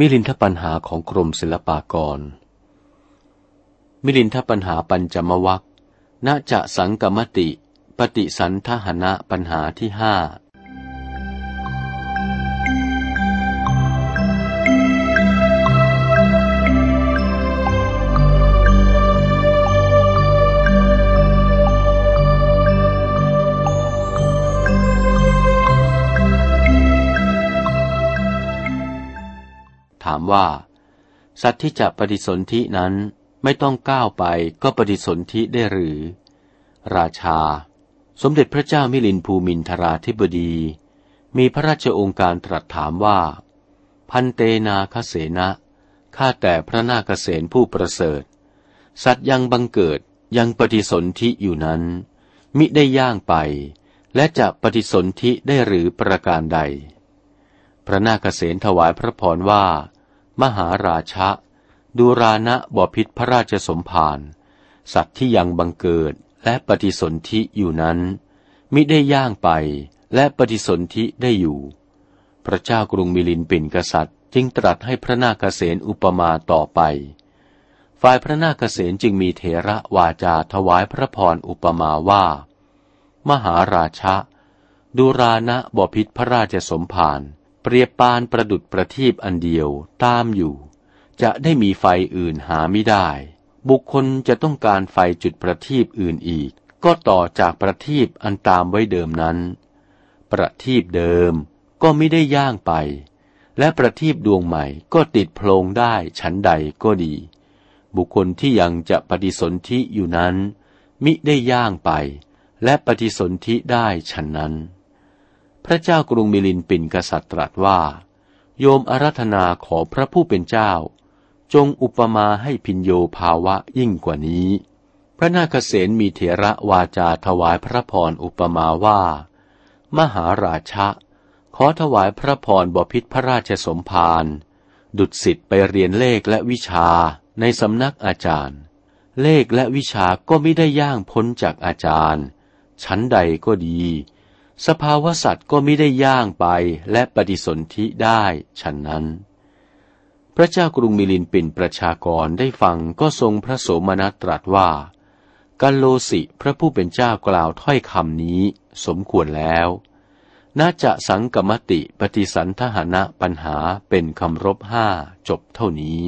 มิลินทปัญหาของกรมศิลปากร มิลินทปัญหาปัญจมวัคณจะสังกมติ ปฏิสันทหณะปัญหาที่ห้าามว่า สัตว์ที่จะปฏิสนธินั้นไม่ต้องก้าวไปก็ปฏิสนธิได้หรือ ราชา สมเด็จพระเจ้ามิลินภูมินทราธิบดี มีพระราชองค์การตรัสถามว่า พันเตนาคเสนะข้าแต่พระนาคเสนผู้ประเสริฐ สัตว์ยังบังเกิดยังปฏิสนธิอยู่นั้น มิได้ย่างไป และจะปฏิสนธิได้หรือประการใด พระนาคเสนถวายพระพรว่า มหาราชะดูรานะบอพิษพระราชสมภารสัตว์ที่ยังบังเกิดและปฏิสนธิอยู่นั้น มิได้ย่างไปและปฏิสนธิได้อยู่ พระเจ้ากรุงมิลินปินกษัตริย์ จึงตรัสให้พระนาคเษนอุปมาต่อไป ฝ่ายพระนาคเษนจึงมีเถระวาจาถวายพระพรอุปมาว่า มหาราชะดูรานะบอพิษพระราชสมภาร เปรียบปานประดุดประทีปอันเดียวตามอยู่ จะได้มีไฟอื่นหาไม่ได้ บุคคลจะต้องการไฟจุดประทีปอื่นอีก ก็ต่อจากประทีปอันตามไว้เดิมนั้น ประทีปเดิมก็ไม่ได้ย่างไป และประทีปดวงใหม่ก็ติดโพลงได้ชั้นใดก็ดี บุคคลที่ยังจะปฏิสนธิอยู่นั้น มิได้ย่างไป และปฏิสนธิได้ฉันนั้น พระเจ้ากรุงมิลินปินกษัตริย์ตรัสว่า โยมอารัธนาขอพระผู้เป็นเจ้า จงอุปมาให้พินโยภาวะยิ่งกว่านี้ พระนาคเษนมีเถระวาจาถวายพระพรอุปมาว่า มหาราชะ ขอถวายพระพรบพิษพระราชสมภารดุดสิทธิ์ไปเรียนเลขและวิชาในสำนักอาจารย์ เลขและวิชาก็ไม่ได้ย่างพ้นจากอาจารย์ ชั้นใดก็ดี สภาวสัตว์ก็ไม่ได้ย่างไปและปฏิสนธิได้ฉันนั้น พระเจ้ากรุงมิลินปินประชากรได้ฟังก็ทรงพระโสมนัสตรัสว่ากัลโลสิพระผู้เป็นเจ้ากล่าวถ้อยคำนี้สมควรแล้วน่าจะสังกมติปฏิสันทหนะปัญหาเป็นคำรบห้าจบเท่านี้